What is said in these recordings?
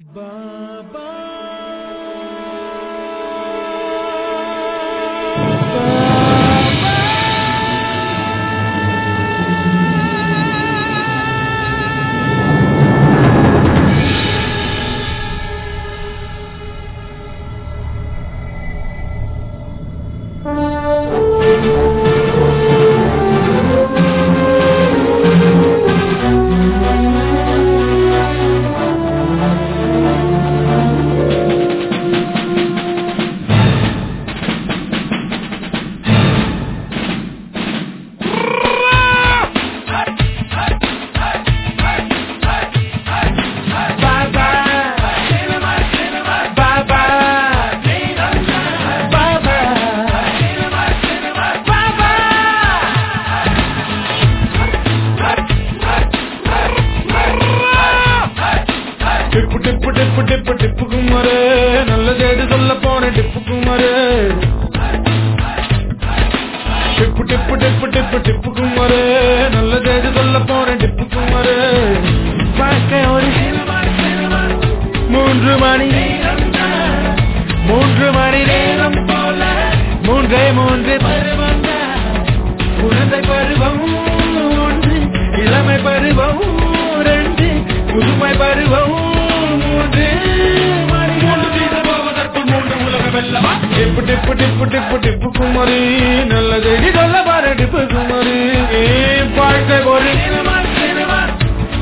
Baba நல்ல சொல்ல போன டிப்பு குமாரு. டிப்பு டிப்பு டிப்பு டிப்பு டிப்பு குமாரு. நல்ல செய்தி சொல்ல போன டிப்பு குமாரு. வாழ்க்கை ஒரு மூன்று மணி மூன்று மணி நேரம் போல மூன்றே மூன்று பருவம் குழந்தை பருவம் ஒன்று இளமை பருவம் ரெண்டு புதுமை பருவம் டிப்பு டிப்பு டிப்பு டிப்பு டிப்பு குமரி நல்ல செய்தி சொல்ல பாரு டிப்பு குமரி. ஏ வாழ்க்கை ஒரு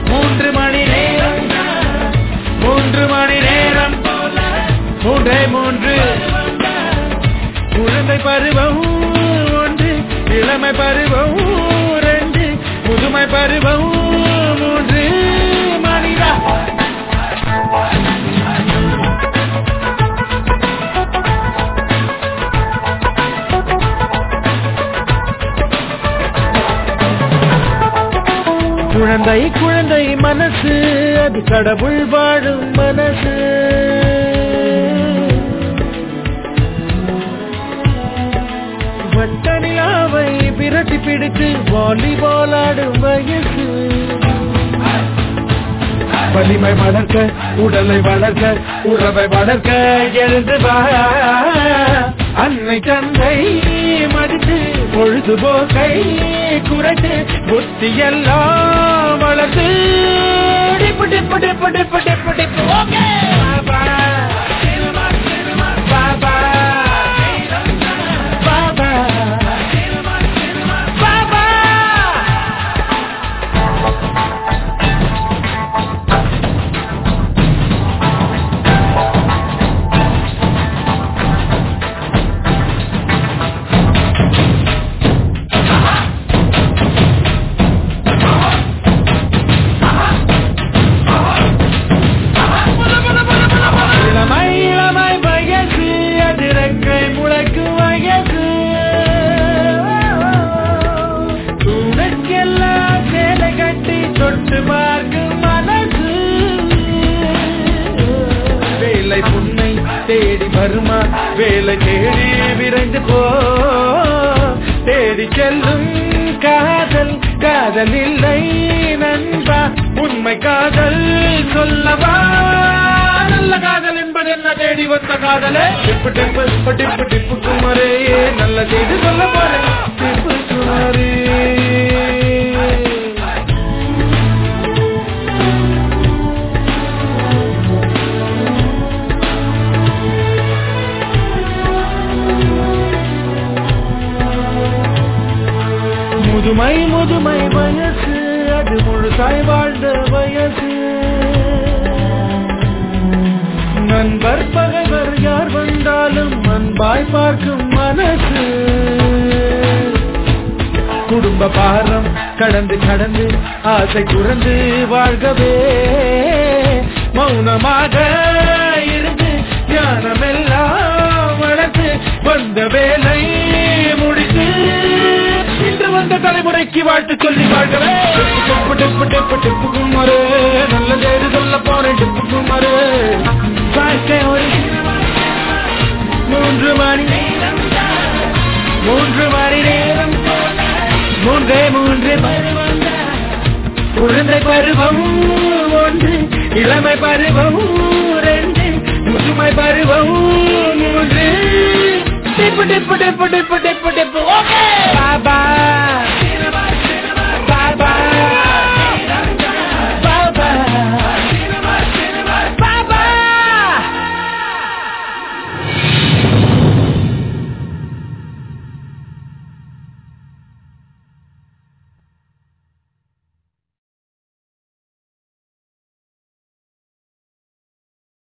மூன்று மணி நேரம். மூன்று மணி நேரம். மூன்றே மூன்று. குழந்தை பருவம் ஒன்று இளமை பருவம் ரெண்டு முதுமை பருவம் குழந்தை குழந்தை மனசு அது கடவுள் வாழும் மனசு. வட்டனிலாவை விரட்டி பிடித்து வாலிபால் ஆடும் வயசு. வலிமை வளர்க்க உடலை வளர்க்க உறவை வளர்க்க எழுந்து அன்னை தந்தை மடித்து பொழுதுபோக்கை குறைத்து புத்தி எல்லாம் வளர்த்து. டிப்பு டிப்பு டிப்பு டிப்பு டிப்பு டிப்பு ஓகே. கட்டி தொட்டு மனசு. வேலை புன்னை தேடி வருமா? வேலை தேடி விரைந்து போ. தேடி செல்லும் காதல் காதல் இல்லை நண்பா. உண்மை காதல் சொல்லவா? நல்ல காதல் என்பது என்ன? தேடி வந்த காதலே. டிப்பு டிப்பு டிப்பு டிப்பு குமரே. நல்ல செய்தி சொல்ல போறேன். டிப்பு குமரே. முதுமை முதுமை வயசு அது முழுசாய் வாழ்ந்த வயசு. நண்பர் பகைவர் யார் வந்தாலும் அன்பாய் பார்க்கும் மனசு. குடும்ப பாரம் கடந்து கடந்து ஆசை துறந்து வாழ்கவே. மௌனமாக அடுத்த தலைமுறைக்கு வாழ்த்து சொல்லி வாழ்கவே. டெப்பு டெப்பு டெப்பு டெப்பு குமாரு நல்ல தேடு சொல்ல போறேன் டெப்பு குமாரு வாழ்க்கை ஒரு மூன்று மணி மூன்று மணி நேரம் மூன்றே மூன்று பருவம் குழந்தை பருவம் ஒன்று இளமை பருவம் ரெண்டு முதுமை பருவம் மூன்று. dip dip dip dip dip dip dip Bye bye